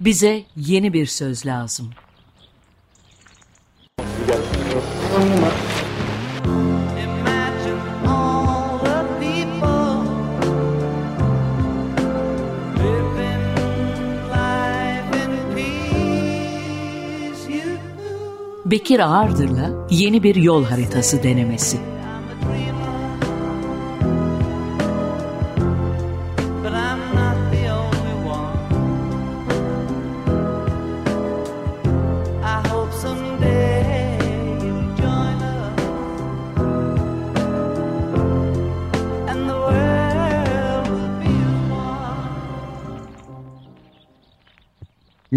Bize yeni bir söz lazım. Bekir Ağırdır'la yeni bir yol haritası denemesi.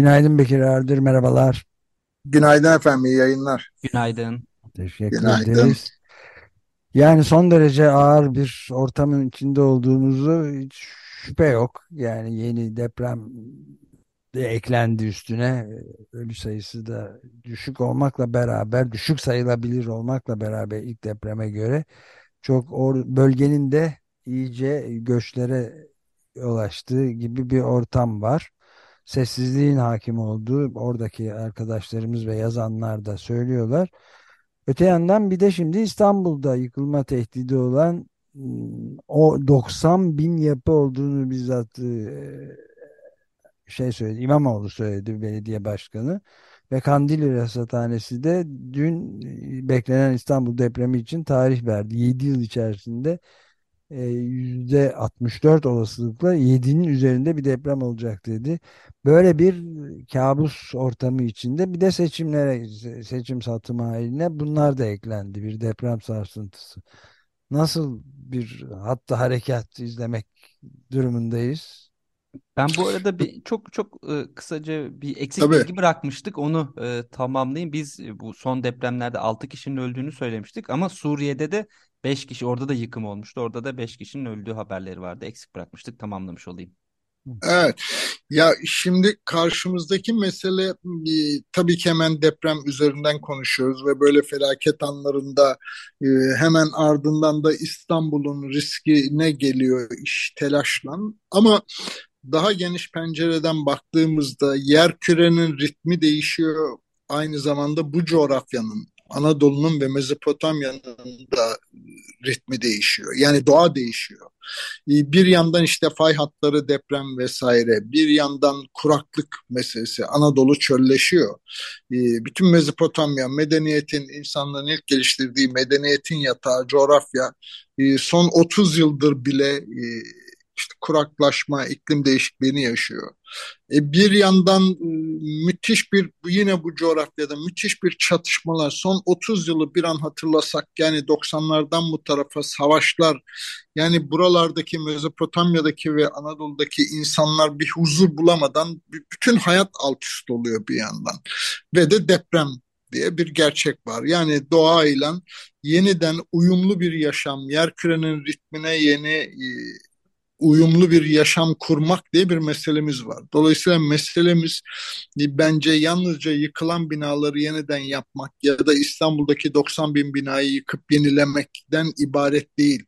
Günaydın Bekir Ardır, merhabalar. Günaydın efendim, iyi yayınlar. Günaydın. Teşekkür Günaydın. ederiz. Yani son derece ağır bir ortamın içinde olduğumuzu hiç şüphe yok. Yani yeni deprem de eklendi üstüne. Ölü sayısı da düşük olmakla beraber, düşük sayılabilir olmakla beraber ilk depreme göre çok or bölgenin de iyice göçlere yol açtığı gibi bir ortam var sessizliğin hakim olduğu oradaki arkadaşlarımız ve yazanlar da söylüyorlar. Öte yandan bir de şimdi İstanbul'da yıkılma tehdidi olan ıı, o 90 bin yapı olduğunu bizzat ıı, şey söyledi İmamoğlu söyledi belediye başkanı ve Kandilli Rasathanesi de dün ıı, beklenen İstanbul depremi için tarih verdi. 7 yıl içerisinde %64 olasılıkla 7'nin üzerinde bir deprem olacak dedi. Böyle bir kabus ortamı içinde bir de seçimlere seçim satım haline bunlar da eklendi bir deprem sarsıntısı. Nasıl bir hatta harekat izlemek durumundayız? Ben bu arada bir çok çok e, kısaca bir eksik Tabii. bilgi bırakmıştık. Onu e, tamamlayayım. Biz e, bu son depremlerde 6 kişinin öldüğünü söylemiştik ama Suriye'de de 5 kişi orada da yıkım olmuştu. Orada da 5 kişinin öldüğü haberleri vardı. Eksik bırakmıştık. Tamamlamış olayım. Evet. Ya şimdi karşımızdaki mesele e, tabii ki hemen deprem üzerinden konuşuyoruz ve böyle felaket anlarında e, hemen ardından da İstanbul'un riski ne geliyor iş telaşlan. Ama daha geniş pencereden baktığımızda yer kürenin ritmi değişiyor. Aynı zamanda bu coğrafyanın Anadolu'nun ve Mezopotamya'nın da ritmi değişiyor. Yani doğa değişiyor. Ee, bir yandan işte fay hatları, deprem vesaire, bir yandan kuraklık meselesi, Anadolu çölleşiyor. Ee, bütün Mezopotamya, medeniyetin, insanların ilk geliştirdiği medeniyetin yatağı, coğrafya e, son 30 yıldır bile e, işte kuraklaşma, iklim değişikliğini yaşıyor. E, bir yandan e, müthiş bir yine bu coğrafyada müthiş bir çatışmalar son 30 yılı bir an hatırlasak yani 90'lardan bu tarafa savaşlar yani buralardaki Mezopotamya'daki ve Anadolu'daki insanlar bir huzur bulamadan bütün hayat alt üst oluyor bir yandan ve de deprem diye bir gerçek var. Yani doğayla yeniden uyumlu bir yaşam, yer kürenin ritmine yeni uyumlu bir yaşam kurmak diye bir meselemiz var. Dolayısıyla meselemiz e, bence yalnızca yıkılan binaları yeniden yapmak ya da İstanbul'daki 90 bin binayı yıkıp yenilemekten ibaret değil.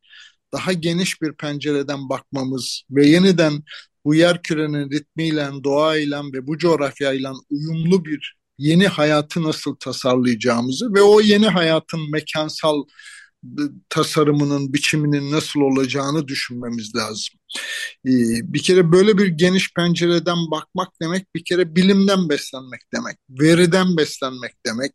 Daha geniş bir pencereden bakmamız ve yeniden bu yer kürenin ritmiyle, doğayla ve bu coğrafyayla uyumlu bir yeni hayatı nasıl tasarlayacağımızı ve o yeni hayatın mekansal tasarımının, biçiminin nasıl olacağını düşünmemiz lazım. Ee, bir kere böyle bir geniş pencereden bakmak demek bir kere bilimden beslenmek demek, veriden beslenmek demek.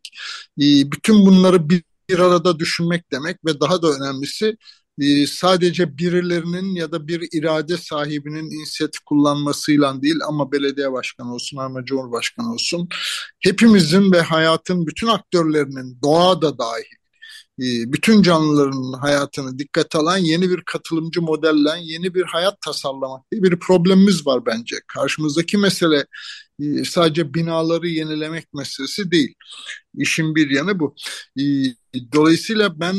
Ee, bütün bunları bir, arada düşünmek demek ve daha da önemlisi e, sadece birilerinin ya da bir irade sahibinin inisiyatif kullanmasıyla değil ama belediye başkanı olsun ama cumhurbaşkanı olsun hepimizin ve hayatın bütün aktörlerinin doğa da dahil bütün canlıların hayatını dikkate alan yeni bir katılımcı modelle yeni bir hayat tasarlamak diye bir problemimiz var bence. Karşımızdaki mesele e, sadece binaları yenilemek meselesi değil. İşin bir yanı bu. E, dolayısıyla ben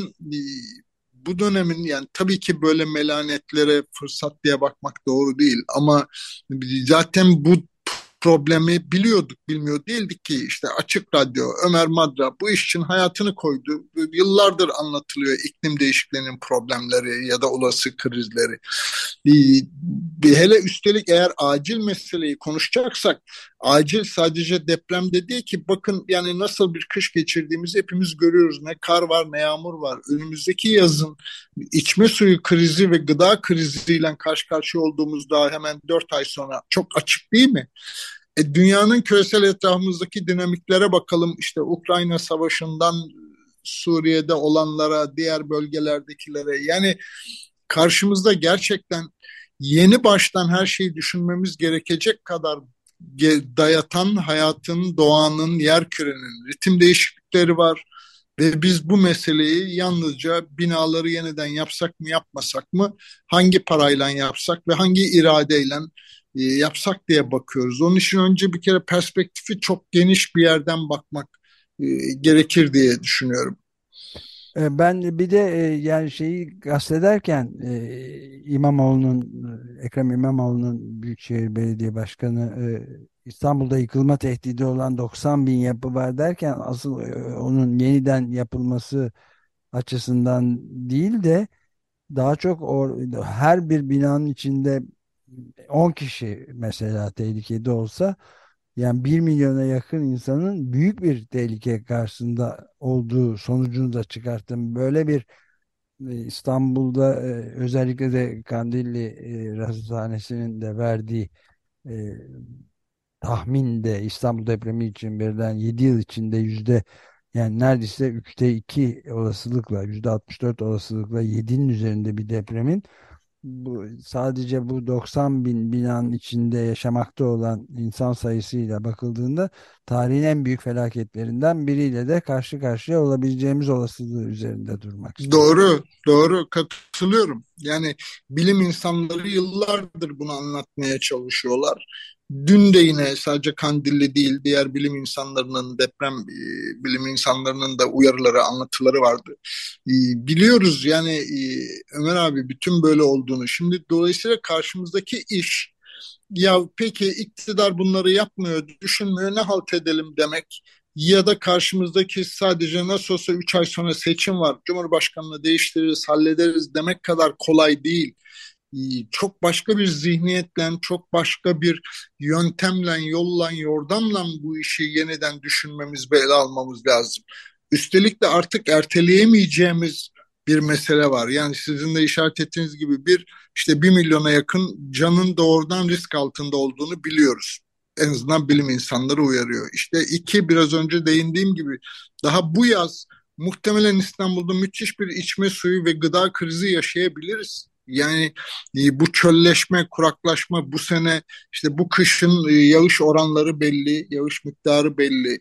bu dönemin yani tabii ki böyle melanetlere fırsat diye bakmak doğru değil ama zaten bu problemi biliyorduk, bilmiyor değildik ki işte Açık Radyo, Ömer Madra bu iş için hayatını koydu. Yıllardır anlatılıyor iklim değişikliğinin problemleri ya da olası krizleri. Bir, hele üstelik eğer acil meseleyi konuşacaksak acil sadece depremde değil ki bakın yani nasıl bir kış geçirdiğimizi hepimiz görüyoruz. Ne kar var ne yağmur var. Önümüzdeki yazın içme suyu krizi ve gıda kriziyle karşı karşıya olduğumuzda hemen dört ay sonra çok açık değil mi? E, dünyanın küresel etrafımızdaki dinamiklere bakalım. İşte Ukrayna Savaşı'ndan Suriye'de olanlara, diğer bölgelerdekilere. Yani karşımızda gerçekten yeni baştan her şeyi düşünmemiz gerekecek kadar dayatan hayatın, doğanın, yer kürenin ritim değişiklikleri var. Ve biz bu meseleyi yalnızca binaları yeniden yapsak mı yapmasak mı, hangi parayla yapsak ve hangi iradeyle e, yapsak diye bakıyoruz. Onun için önce bir kere perspektifi çok geniş bir yerden bakmak e, gerekir diye düşünüyorum. E, ben bir de yani şeyi kastederken İmamoğlu'nun Ekrem İmamoğlu'nun Büyükşehir Belediye Başkanı İstanbul'da yıkılma tehdidi olan 90 bin yapı var derken asıl onun yeniden yapılması açısından değil de daha çok or, her bir binanın içinde 10 kişi mesela tehlikede olsa yani 1 milyona yakın insanın büyük bir tehlike karşısında olduğu sonucunu da çıkarttım. Böyle bir e, İstanbul'da e, özellikle de Kandilli e, Rasathanesi'nin de verdiği tahminde İstanbul depremi için verilen 7 yıl içinde yüzde yani neredeyse 3'te 2 olasılıkla yüzde 64 olasılıkla 7'nin üzerinde bir depremin bu sadece bu 90 bin binanın içinde yaşamakta olan insan sayısıyla bakıldığında tarihin en büyük felaketlerinden biriyle de karşı karşıya olabileceğimiz olasılığı üzerinde durmak istiyorum. Doğru, doğru katılıyorum. Yani bilim insanları yıllardır bunu anlatmaya çalışıyorlar. Dün de yine sadece Kandilli değil diğer bilim insanlarının deprem e, bilim insanlarının da uyarıları anlatıları vardı. E, biliyoruz yani e, Ömer abi bütün böyle olduğunu. Şimdi dolayısıyla karşımızdaki iş ya peki iktidar bunları yapmıyor, düşünmüyor ne halt edelim demek ya da karşımızdaki sadece nasıl olsa 3 ay sonra seçim var, Cumhurbaşkanlığı değiştiririz, hallederiz demek kadar kolay değil çok başka bir zihniyetle, çok başka bir yöntemle, yolla, yordamla bu işi yeniden düşünmemiz ve ele almamız lazım. Üstelik de artık erteleyemeyeceğimiz bir mesele var. Yani sizin de işaret ettiğiniz gibi bir işte bir milyona yakın canın doğrudan risk altında olduğunu biliyoruz. En azından bilim insanları uyarıyor. İşte iki biraz önce değindiğim gibi daha bu yaz muhtemelen İstanbul'da müthiş bir içme suyu ve gıda krizi yaşayabiliriz. Yani e, bu çölleşme, kuraklaşma bu sene işte bu kışın e, yağış oranları belli, yağış miktarı belli.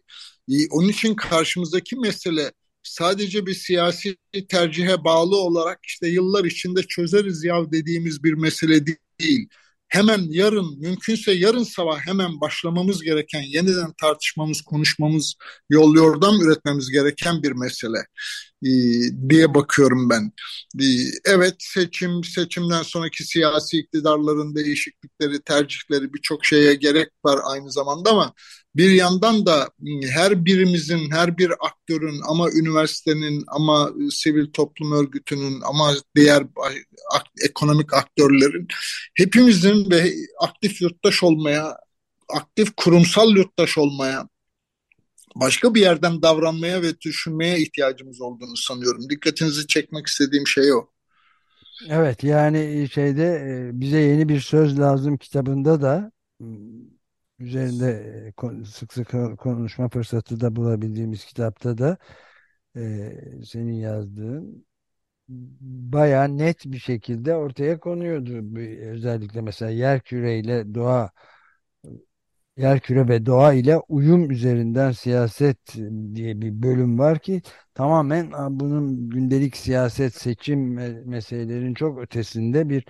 E, onun için karşımızdaki mesele sadece bir siyasi tercihe bağlı olarak işte yıllar içinde çözeriz ya dediğimiz bir mesele değil. Hemen yarın mümkünse yarın sabah hemen başlamamız gereken yeniden tartışmamız, konuşmamız, yol yordam üretmemiz gereken bir mesele. E, diye bakıyorum ben. E, evet seçim, seçimden sonraki siyasi iktidarların değişiklikleri, tercihleri birçok şeye gerek var aynı zamanda ama bir yandan da ıı, her birimizin, her bir aktörün ama üniversitenin ama ıı, sivil toplum örgütünün ama diğer ekonomik aktörlerin hepimizin ve aktif yurttaş olmaya, aktif kurumsal yurttaş olmaya başka bir yerden davranmaya ve düşünmeye ihtiyacımız olduğunu sanıyorum. Dikkatinizi çekmek istediğim şey o. Evet yani şeyde e, bize yeni bir söz lazım kitabında da üzerinde e, sık sık konuşma fırsatı da bulabildiğimiz kitapta da e, senin yazdığın bayağı net bir şekilde ortaya konuyordu. Özellikle mesela yer küreyle doğa yerküre ve doğa ile uyum üzerinden siyaset diye bir bölüm var ki tamamen bunun gündelik siyaset seçim meselelerin çok ötesinde bir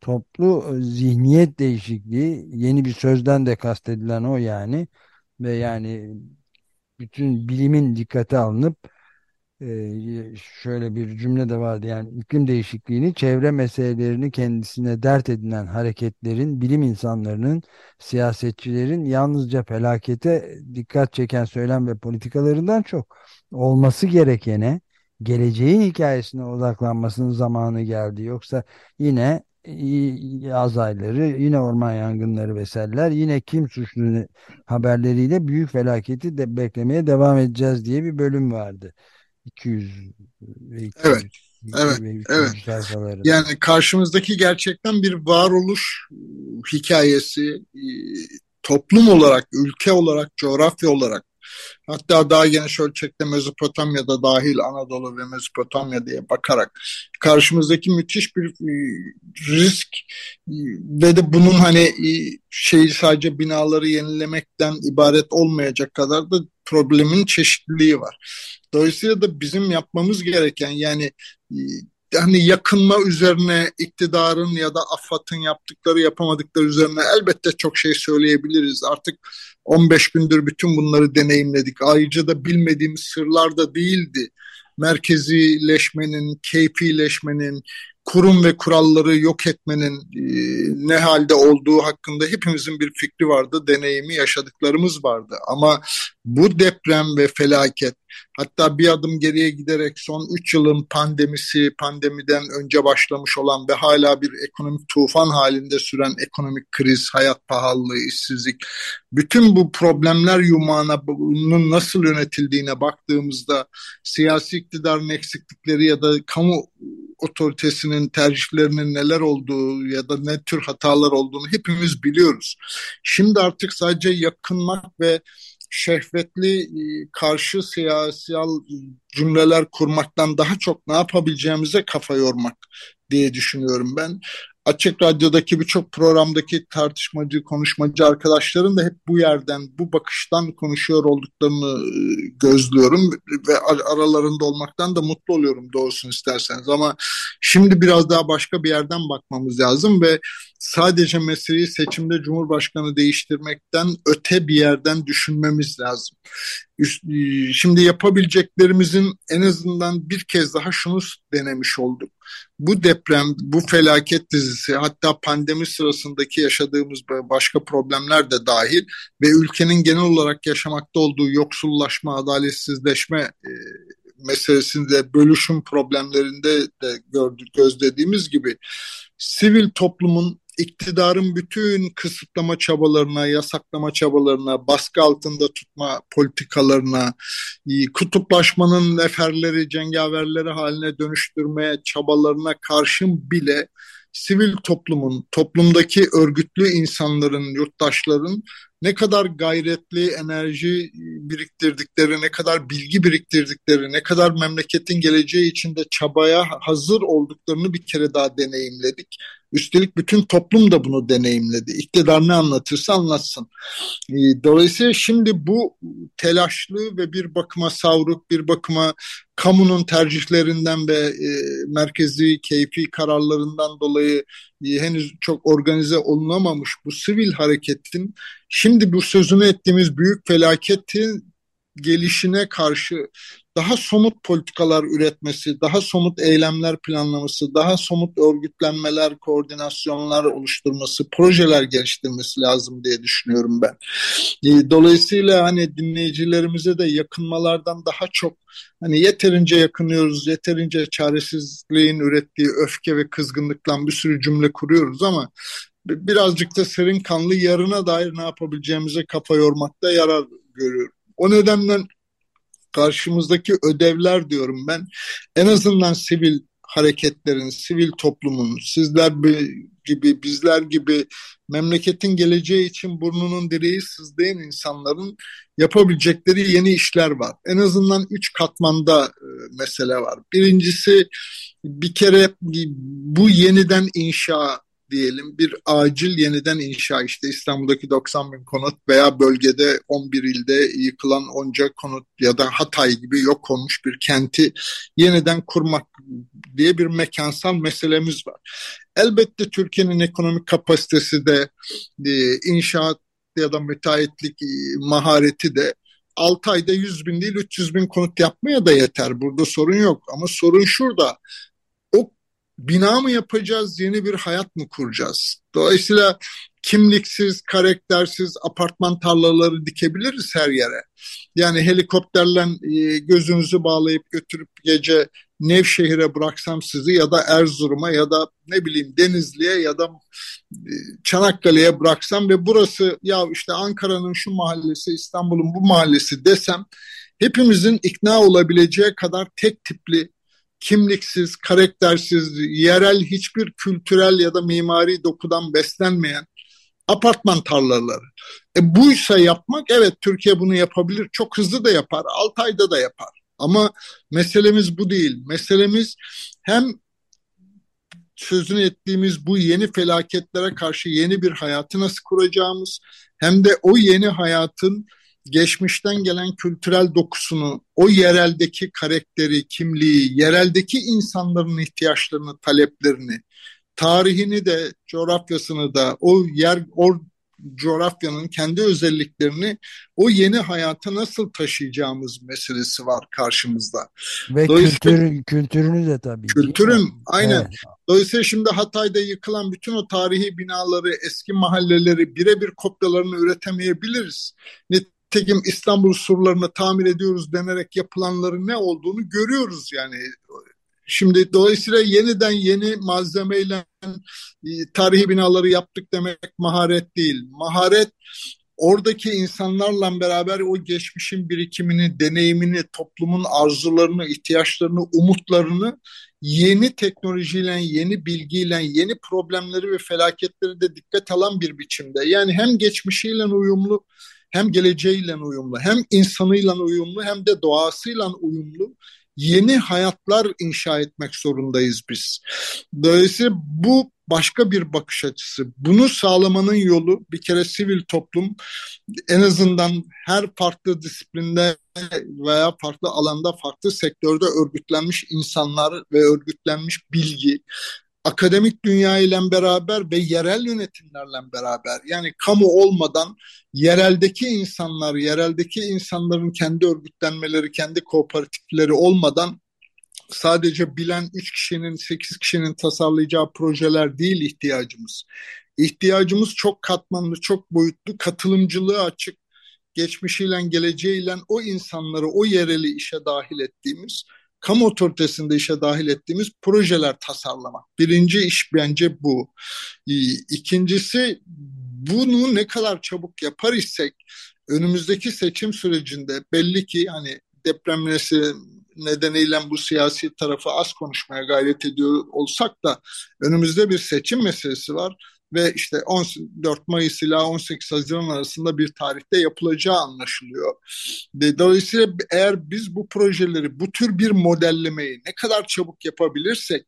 toplu e, zihniyet değişikliği yeni bir sözden de kastedilen o yani ve yani bütün bilimin dikkate alınıp Ee, şöyle bir cümle de vardı yani iklim değişikliğini çevre meselelerini kendisine dert edinen hareketlerin, bilim insanlarının, siyasetçilerin yalnızca felakete dikkat çeken söylem ve politikalarından çok olması gerekene, geleceğin hikayesine odaklanmasının zamanı geldi. Yoksa yine yaz ayları, yine orman yangınları ve seller, yine kim suçlu haberleriyle büyük felaketi de beklemeye devam edeceğiz diye bir bölüm vardı. 200 ve 200, evet. Evet, evet. Yani karşımızdaki gerçekten bir varoluş hikayesi, toplum olarak, ülke olarak, coğrafya olarak Hatta daha geniş ölçekte Mezopotamya'da dahil Anadolu ve Mezopotamya diye bakarak karşımızdaki müthiş bir e, risk e, ve de bunun hani e, şeyi sadece binaları yenilemekten ibaret olmayacak kadar da problemin çeşitliliği var. Dolayısıyla da bizim yapmamız gereken yani hani yakınma üzerine iktidarın ya da AFAD'ın yaptıkları yapamadıkları üzerine elbette çok şey söyleyebiliriz. Artık 15 gündür bütün bunları deneyimledik. Ayrıca da bilmediğimiz sırlar da değildi. Merkezileşmenin, keyfileşmenin, kurum ve kuralları yok etmenin e, ne halde olduğu hakkında hepimizin bir fikri vardı, deneyimi yaşadıklarımız vardı. Ama bu deprem ve felaket hatta bir adım geriye giderek son 3 yılın pandemisi, pandemiden önce başlamış olan ve hala bir ekonomik tufan halinde süren ekonomik kriz, hayat pahalılığı, işsizlik, bütün bu problemler yumağına bunun nasıl yönetildiğine baktığımızda siyasi iktidarın eksiklikleri ya da kamu otoritesinin tercihlerinin neler olduğu ya da ne tür hatalar olduğunu hepimiz biliyoruz. Şimdi artık sadece yakınmak ve şehvetli e, karşı siyasal cümleler kurmaktan daha çok ne yapabileceğimize kafa yormak diye düşünüyorum ben. Açık Radyo'daki birçok programdaki tartışmacı, konuşmacı arkadaşların da hep bu yerden, bu bakıştan konuşuyor olduklarını e, gözlüyorum ve aralarında olmaktan da mutlu oluyorum doğrusunu isterseniz. Ama şimdi biraz daha başka bir yerden bakmamız lazım ve sadece meseleyi seçimde Cumhurbaşkanı değiştirmekten öte bir yerden düşünmemiz lazım. E, şimdi yapabileceklerimizin en azından bir kez daha şunu denemiş olduk. Bu deprem, bu felaket dizisi hatta pandemi sırasındaki yaşadığımız başka problemler de dahil ve ülkenin genel olarak yaşamakta olduğu yoksullaşma, adaletsizleşme e, meselesinde bölüşüm problemlerinde de gördük gözlediğimiz gibi sivil toplumun iktidarın bütün kısıtlama çabalarına, yasaklama çabalarına, baskı altında tutma politikalarına, e, kutuplaşmanın neferleri, cengaverleri haline dönüştürmeye çabalarına karşın bile sivil toplumun, toplumdaki örgütlü insanların, yurttaşların ne kadar gayretli enerji biriktirdikleri, ne kadar bilgi biriktirdikleri, ne kadar memleketin geleceği içinde çabaya hazır olduklarını bir kere daha deneyimledik. Üstelik bütün toplum da bunu deneyimledi. İktidar ne anlatırsa anlatsın. Ee, dolayısıyla şimdi bu telaşlı ve bir bakıma savruk, bir bakıma kamunun tercihlerinden ve e, merkezi keyfi kararlarından dolayı e, henüz çok organize olunamamış bu sivil hareketin şimdi bu sözünü ettiğimiz büyük felaketin gelişine karşı daha somut politikalar üretmesi, daha somut eylemler planlaması, daha somut örgütlenmeler, koordinasyonlar oluşturması, projeler geliştirmesi lazım diye düşünüyorum ben. E, dolayısıyla hani dinleyicilerimize de yakınmalardan daha çok hani yeterince yakınıyoruz, yeterince çaresizliğin ürettiği öfke ve kızgınlıkla bir sürü cümle kuruyoruz ama birazcık da serin kanlı yarına dair ne yapabileceğimize kafa yormakta yarar görüyorum. O nedenle karşımızdaki ödevler diyorum ben en azından sivil hareketlerin, sivil toplumun, sizler gibi, bizler gibi memleketin geleceği için burnunun direği sızlayan insanların yapabilecekleri yeni işler var. En azından üç katmanda e, mesele var. Birincisi bir kere bu yeniden inşa diyelim bir acil yeniden inşa işte İstanbul'daki 90 bin konut veya bölgede 11 ilde yıkılan onca konut ya da Hatay gibi yok olmuş bir kenti yeniden kurmak diye bir mekansal meselemiz var. Elbette Türkiye'nin ekonomik kapasitesi de e, inşaat ya da müteahhitlik e, mahareti de 6 ayda 100 bin değil 300 bin konut yapmaya da yeter. Burada sorun yok. Ama sorun şurada. Bina mı yapacağız, yeni bir hayat mı kuracağız? Dolayısıyla kimliksiz, karaktersiz apartman tarlaları dikebiliriz her yere. Yani helikopterle e, gözünüzü bağlayıp götürüp gece Nevşehir'e bıraksam sizi ya da Erzurum'a ya da ne bileyim Denizli'ye ya da e, Çanakkale'ye bıraksam ve burası ya işte Ankara'nın şu mahallesi, İstanbul'un bu mahallesi desem hepimizin ikna olabileceği kadar tek tipli, kimliksiz, karaktersiz, yerel hiçbir kültürel ya da mimari dokudan beslenmeyen apartman tarlaları. E buysa yapmak evet Türkiye bunu yapabilir. Çok hızlı da yapar. 6 ayda da yapar. Ama meselemiz bu değil. Meselemiz hem sözünü ettiğimiz bu yeni felaketlere karşı yeni bir hayatı nasıl kuracağımız hem de o yeni hayatın geçmişten gelen kültürel dokusunu, o yereldeki karakteri, kimliği, yereldeki insanların ihtiyaçlarını, taleplerini, tarihini de, coğrafyasını da, o yer, o coğrafyanın kendi özelliklerini o yeni hayata nasıl taşıyacağımız meselesi var karşımızda. Ve kültür, kültürünü de tabii. Kültürün aynen. Evet. Dolayısıyla şimdi Hatay'da yıkılan bütün o tarihi binaları, eski mahalleleri birebir kopyalarını üretemeyebiliriz. Nitekim İstanbul surlarını tamir ediyoruz denerek yapılanların ne olduğunu görüyoruz yani. Şimdi dolayısıyla yeniden yeni malzemeyle e, tarihi binaları yaptık demek maharet değil. Maharet oradaki insanlarla beraber o geçmişin birikimini, deneyimini, toplumun arzularını, ihtiyaçlarını, umutlarını yeni teknolojiyle, yeni bilgiyle, yeni problemleri ve felaketleri de dikkat alan bir biçimde. Yani hem geçmişiyle uyumlu, hem geleceğiyle uyumlu, hem insanıyla uyumlu, hem de doğasıyla uyumlu yeni hayatlar inşa etmek zorundayız biz. Dolayısıyla bu başka bir bakış açısı. Bunu sağlamanın yolu bir kere sivil toplum en azından her farklı disiplinde veya farklı alanda, farklı sektörde örgütlenmiş insanlar ve örgütlenmiş bilgi, akademik dünya ile beraber ve yerel yönetimlerle beraber yani kamu olmadan yereldeki insanlar, yereldeki insanların kendi örgütlenmeleri, kendi kooperatifleri olmadan sadece bilen 3 kişinin, 8 kişinin tasarlayacağı projeler değil ihtiyacımız. İhtiyacımız çok katmanlı, çok boyutlu, katılımcılığı açık, geçmişiyle, geleceğiyle o insanları, o yereli işe dahil ettiğimiz kamu otoritesinde işe dahil ettiğimiz projeler tasarlamak. Birinci iş bence bu. İkincisi bunu ne kadar çabuk yapar isek önümüzdeki seçim sürecinde belli ki hani deprem nedeniyle bu siyasi tarafı az konuşmaya gayret ediyor olsak da önümüzde bir seçim meselesi var ve işte 14 Mayıs ile 18 Haziran arasında bir tarihte yapılacağı anlaşılıyor. Dolayısıyla eğer biz bu projeleri, bu tür bir modellemeyi ne kadar çabuk yapabilirsek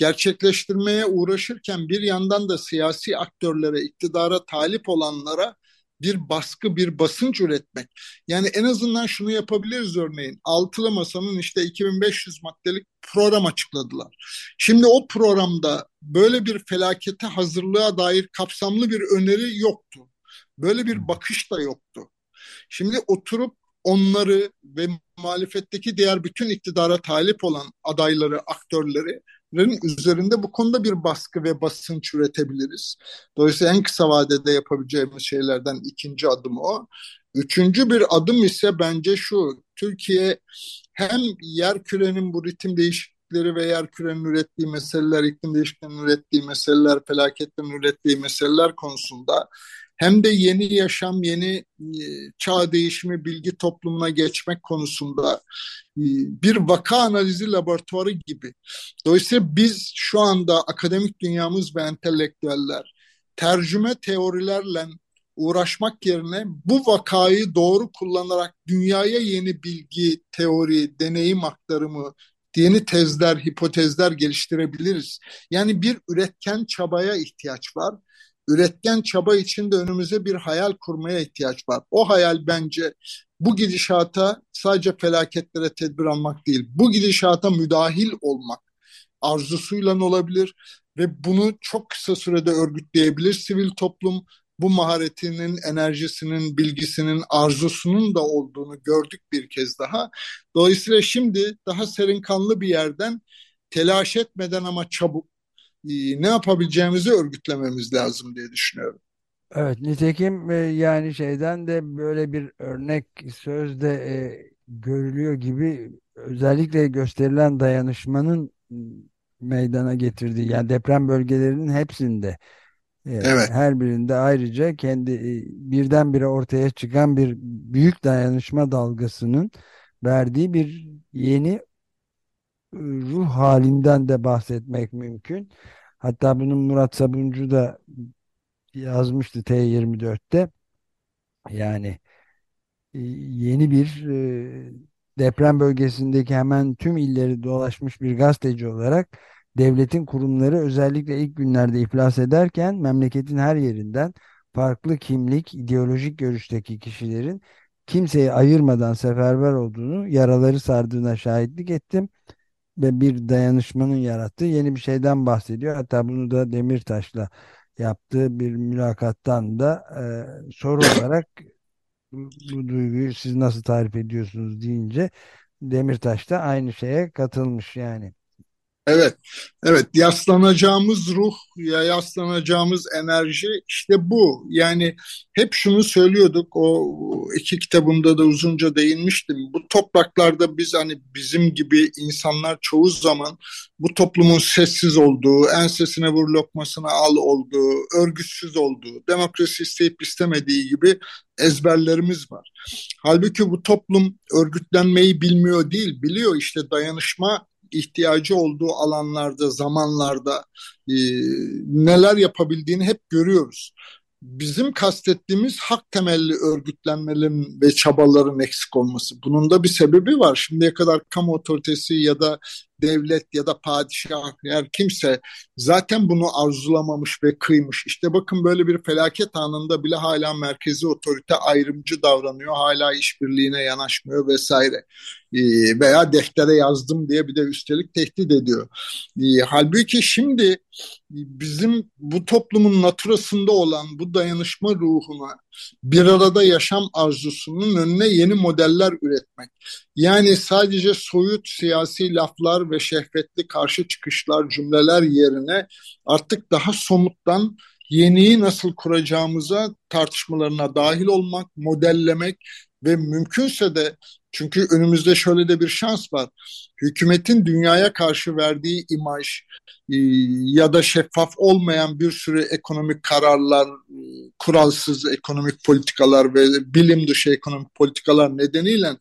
gerçekleştirmeye uğraşırken bir yandan da siyasi aktörlere, iktidara talip olanlara bir baskı, bir basınç üretmek. Yani en azından şunu yapabiliriz örneğin. Altılı Masa'nın işte 2500 maddelik program açıkladılar. Şimdi o programda böyle bir felakete hazırlığa dair kapsamlı bir öneri yoktu. Böyle bir bakış da yoktu. Şimdi oturup onları ve muhalefetteki diğer bütün iktidara talip olan adayları, aktörleri üzerinde bu konuda bir baskı ve basınç üretebiliriz. Dolayısıyla en kısa vadede yapabileceğimiz şeylerden ikinci adım o. Üçüncü bir adım ise bence şu, Türkiye hem yer kürenin bu ritim değişiklikleri ve yer kürenin ürettiği meseleler, iklim değişikliğinin ürettiği meseleler, felaketlerin ürettiği meseleler konusunda hem de yeni yaşam, yeni e, çağ değişimi, bilgi toplumuna geçmek konusunda e, bir vaka analizi laboratuvarı gibi. Dolayısıyla biz şu anda akademik dünyamız ve entelektüeller tercüme teorilerle uğraşmak yerine bu vakayı doğru kullanarak dünyaya yeni bilgi, teori, deneyim aktarımı, yeni tezler, hipotezler geliştirebiliriz. Yani bir üretken çabaya ihtiyaç var üretken çaba içinde önümüze bir hayal kurmaya ihtiyaç var. O hayal bence bu gidişata sadece felaketlere tedbir almak değil, bu gidişata müdahil olmak arzusuyla olabilir ve bunu çok kısa sürede örgütleyebilir sivil toplum bu maharetinin, enerjisinin, bilgisinin, arzusunun da olduğunu gördük bir kez daha. Dolayısıyla şimdi daha serin kanlı bir yerden telaş etmeden ama çabuk ne yapabileceğimizi örgütlememiz lazım diye düşünüyorum. Evet, nitekim e, yani şeyden de böyle bir örnek sözde e, görülüyor gibi özellikle gösterilen dayanışmanın meydana getirdiği yani deprem bölgelerinin hepsinde e, Evet. her birinde ayrıca kendi e, birdenbire ortaya çıkan bir büyük dayanışma dalgasının verdiği bir yeni e, ruh halinden de bahsetmek mümkün. Hatta bunun Murat Sabuncu da yazmıştı T24'te. Yani e, yeni bir e, deprem bölgesindeki hemen tüm illeri dolaşmış bir gazeteci olarak devletin kurumları özellikle ilk günlerde iflas ederken memleketin her yerinden farklı kimlik, ideolojik görüşteki kişilerin kimseyi ayırmadan seferber olduğunu, yaraları sardığına şahitlik ettim ve bir dayanışmanın yarattığı yeni bir şeyden bahsediyor. Hatta bunu da Demirtaş'la yaptığı bir mülakattan da e, soru olarak bu duyguyu siz nasıl tarif ediyorsunuz deyince Demirtaş da aynı şeye katılmış yani. Evet, evet yaslanacağımız ruh ya yaslanacağımız enerji işte bu. Yani hep şunu söylüyorduk o iki kitabımda da uzunca değinmiştim. Bu topraklarda biz hani bizim gibi insanlar çoğu zaman bu toplumun sessiz olduğu, ensesine vur lokmasına al olduğu, örgütsüz olduğu, demokrasi isteyip istemediği gibi ezberlerimiz var. Halbuki bu toplum örgütlenmeyi bilmiyor değil, biliyor işte dayanışma ihtiyacı olduğu alanlarda, zamanlarda e, neler yapabildiğini hep görüyoruz. Bizim kastettiğimiz hak temelli örgütlenmelerin ve çabaların eksik olması. Bunun da bir sebebi var. Şimdiye kadar kamu otoritesi ya da devlet ya da padişah eğer kimse zaten bunu arzulamamış ve kıymış. İşte bakın böyle bir felaket anında bile hala merkezi otorite ayrımcı davranıyor. Hala işbirliğine yanaşmıyor vesaire. Ee, veya deftere yazdım diye bir de üstelik tehdit ediyor. Ee, halbuki şimdi bizim bu toplumun naturasında olan bu dayanışma ruhuna bir arada yaşam arzusunun önüne yeni modeller üretmek. Yani sadece soyut siyasi laflar ve şehvetli karşı çıkışlar, cümleler yerine artık daha somuttan yeniyi nasıl kuracağımıza tartışmalarına dahil olmak, modellemek ve mümkünse de çünkü önümüzde şöyle de bir şans var. Hükümetin dünyaya karşı verdiği imaj e, ya da şeffaf olmayan bir sürü ekonomik kararlar, kuralsız ekonomik politikalar ve bilim dışı ekonomik politikalar nedeniyle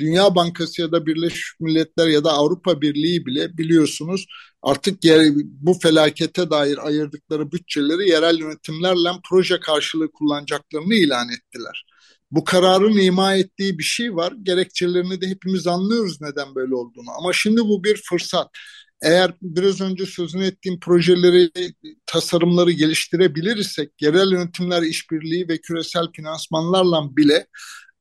Dünya Bankası ya da Birleşmiş Milletler ya da Avrupa Birliği bile biliyorsunuz artık bu felakete dair ayırdıkları bütçeleri yerel yönetimlerle proje karşılığı kullanacaklarını ilan ettiler. Bu kararın ima ettiği bir şey var. Gerekçelerini de hepimiz anlıyoruz neden böyle olduğunu. Ama şimdi bu bir fırsat. Eğer biraz önce sözünü ettiğim projeleri, tasarımları geliştirebilirsek, yerel yönetimler işbirliği ve küresel finansmanlarla bile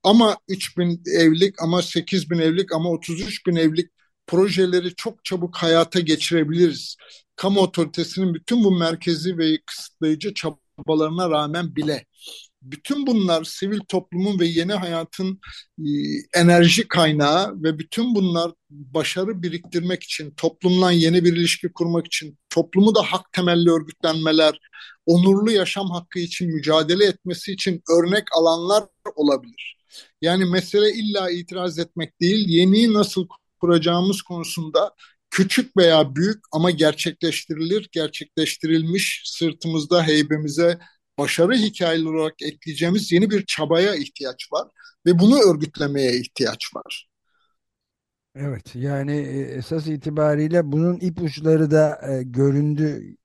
ama 3 bin evlilik ama 8 bin evlilik ama 33 bin evlilik projeleri çok çabuk hayata geçirebiliriz. Kamu otoritesinin bütün bu merkezi ve kısıtlayıcı çabalarına rağmen bile bütün bunlar sivil toplumun ve yeni hayatın e, enerji kaynağı ve bütün bunlar başarı biriktirmek için, toplumla yeni bir ilişki kurmak için, toplumu da hak temelli örgütlenmeler, onurlu yaşam hakkı için mücadele etmesi için örnek alanlar olabilir. Yani mesele illa itiraz etmek değil, yeniyi nasıl kuracağımız konusunda küçük veya büyük ama gerçekleştirilir, gerçekleştirilmiş sırtımızda heybemize başarı hikayeleri olarak ekleyeceğimiz yeni bir çabaya ihtiyaç var ve bunu örgütlemeye ihtiyaç var. Evet yani e, esas itibariyle bunun ipuçları da e, göründü.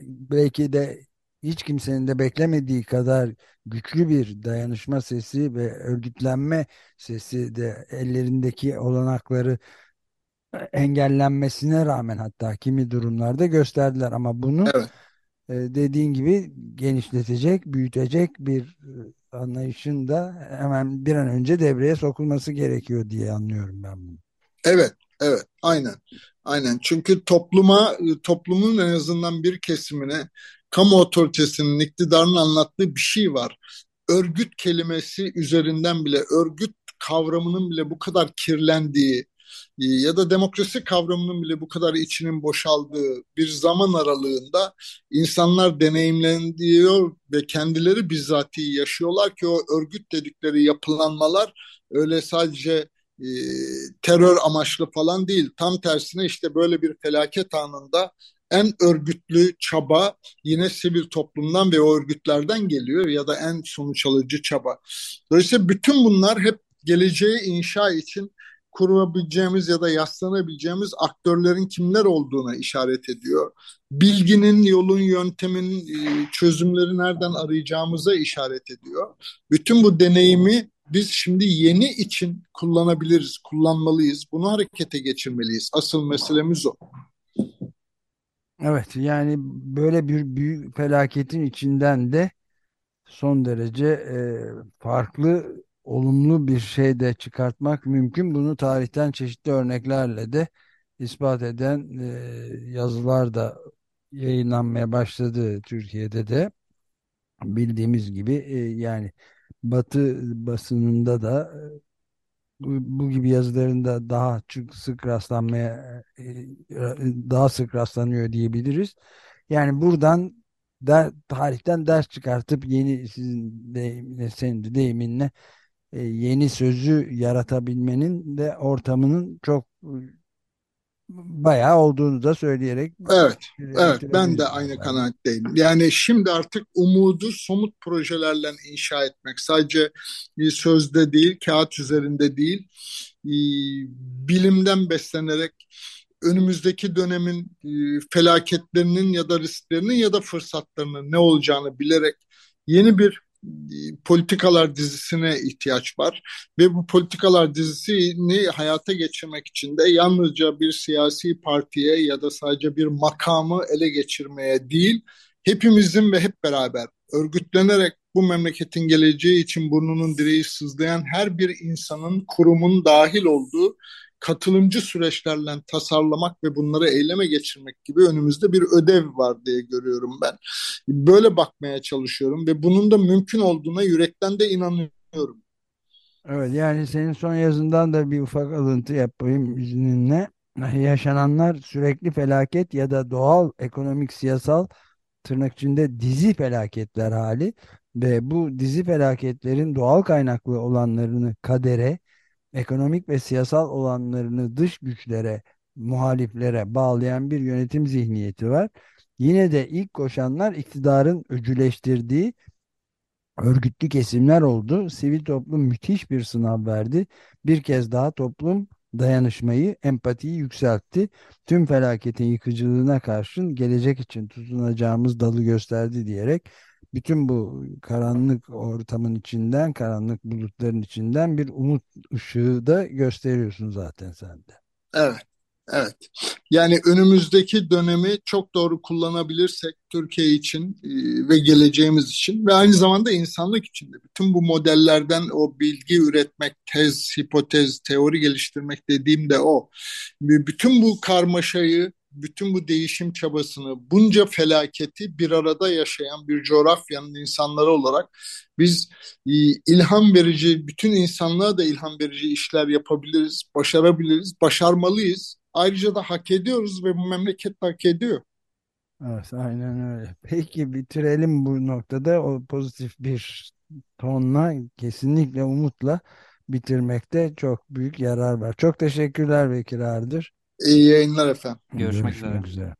Belki de hiç kimsenin de beklemediği kadar güçlü bir dayanışma sesi ve örgütlenme sesi de ellerindeki olanakları e, engellenmesine rağmen hatta kimi durumlarda gösterdiler ama bunu evet. e, dediğin gibi genişletecek, büyütecek bir e, anlayışın da hemen bir an önce devreye sokulması gerekiyor diye anlıyorum ben bunu. Evet, evet, aynen. Aynen. Çünkü topluma, toplumun en azından bir kesimine kamu otoritesinin, iktidarın anlattığı bir şey var. Örgüt kelimesi üzerinden bile, örgüt kavramının bile bu kadar kirlendiği e, ya da demokrasi kavramının bile bu kadar içinin boşaldığı bir zaman aralığında insanlar deneyimleniyor ve kendileri bizzatihi yaşıyorlar ki o örgüt dedikleri yapılanmalar öyle sadece e, terör amaçlı falan değil. Tam tersine işte böyle bir felaket anında en örgütlü çaba yine sivil toplumdan ve o örgütlerden geliyor ya da en sonuç alıcı çaba. Dolayısıyla bütün bunlar hep geleceği inşa için kurabileceğimiz ya da yaslanabileceğimiz aktörlerin kimler olduğuna işaret ediyor. Bilginin, yolun, yöntemin, e, çözümleri nereden arayacağımıza işaret ediyor. Bütün bu deneyimi biz şimdi yeni için kullanabiliriz, kullanmalıyız. Bunu harekete geçirmeliyiz. Asıl meselemiz o. Evet yani böyle bir büyük felaketin içinden de son derece e, farklı olumlu bir şey de çıkartmak mümkün. Bunu tarihten çeşitli örneklerle de ispat eden e, yazılar da yayınlanmaya başladı Türkiye'de de bildiğimiz gibi e, yani Batı basınında da bu, bu gibi yazılarında daha sık rastlanmaya e, daha sık rastlanıyor diyebiliriz. Yani buradan der, tarihten ders çıkartıp yeni sizin de senin de deyiminle e, yeni sözü yaratabilmenin de ortamının çok bayağı olduğunu da söyleyerek Evet, evet ben de aynı kanaatteyim. Yani şimdi artık umudu somut projelerle inşa etmek sadece bir sözde değil, kağıt üzerinde değil, e, bilimden beslenerek önümüzdeki dönemin e, felaketlerinin ya da risklerinin ya da fırsatlarının ne olacağını bilerek yeni bir politikalar dizisine ihtiyaç var ve bu politikalar dizisini hayata geçirmek için de yalnızca bir siyasi partiye ya da sadece bir makamı ele geçirmeye değil hepimizin ve hep beraber örgütlenerek bu memleketin geleceği için burnunun direği sızlayan her bir insanın kurumun dahil olduğu katılımcı süreçlerle tasarlamak ve bunları eyleme geçirmek gibi önümüzde bir ödev var diye görüyorum ben. Böyle bakmaya çalışıyorum ve bunun da mümkün olduğuna yürekten de inanıyorum. Evet yani senin son yazından da bir ufak alıntı yapayım izninle. Yaşananlar sürekli felaket ya da doğal, ekonomik, siyasal tırnak içinde dizi felaketler hali ve bu dizi felaketlerin doğal kaynaklı olanlarını kadere ekonomik ve siyasal olanlarını dış güçlere, muhaliflere bağlayan bir yönetim zihniyeti var. Yine de ilk koşanlar iktidarın öcüleştirdiği örgütlü kesimler oldu. Sivil toplum müthiş bir sınav verdi. Bir kez daha toplum dayanışmayı, empatiyi yükseltti. Tüm felaketin yıkıcılığına karşın gelecek için tutunacağımız dalı gösterdi diyerek bütün bu karanlık ortamın içinden, karanlık bulutların içinden bir umut ışığı da gösteriyorsun zaten sen de. Evet. Evet. Yani önümüzdeki dönemi çok doğru kullanabilirsek Türkiye için e, ve geleceğimiz için ve aynı zamanda insanlık için de bütün bu modellerden o bilgi üretmek, tez, hipotez, teori geliştirmek dediğim de o. Bütün bu karmaşayı bütün bu değişim çabasını, bunca felaketi bir arada yaşayan bir coğrafyanın insanları olarak biz e, ilham verici, bütün insanlığa da ilham verici işler yapabiliriz, başarabiliriz, başarmalıyız. Ayrıca da hak ediyoruz ve bu memleket hak ediyor. Evet, aynen öyle. Peki bitirelim bu noktada o pozitif bir tonla, kesinlikle umutla bitirmekte çok büyük yarar var. Çok teşekkürler Bekir Ardır. İyi yayınlar efendim. Görüşmek, Görüşmek üzere. üzere.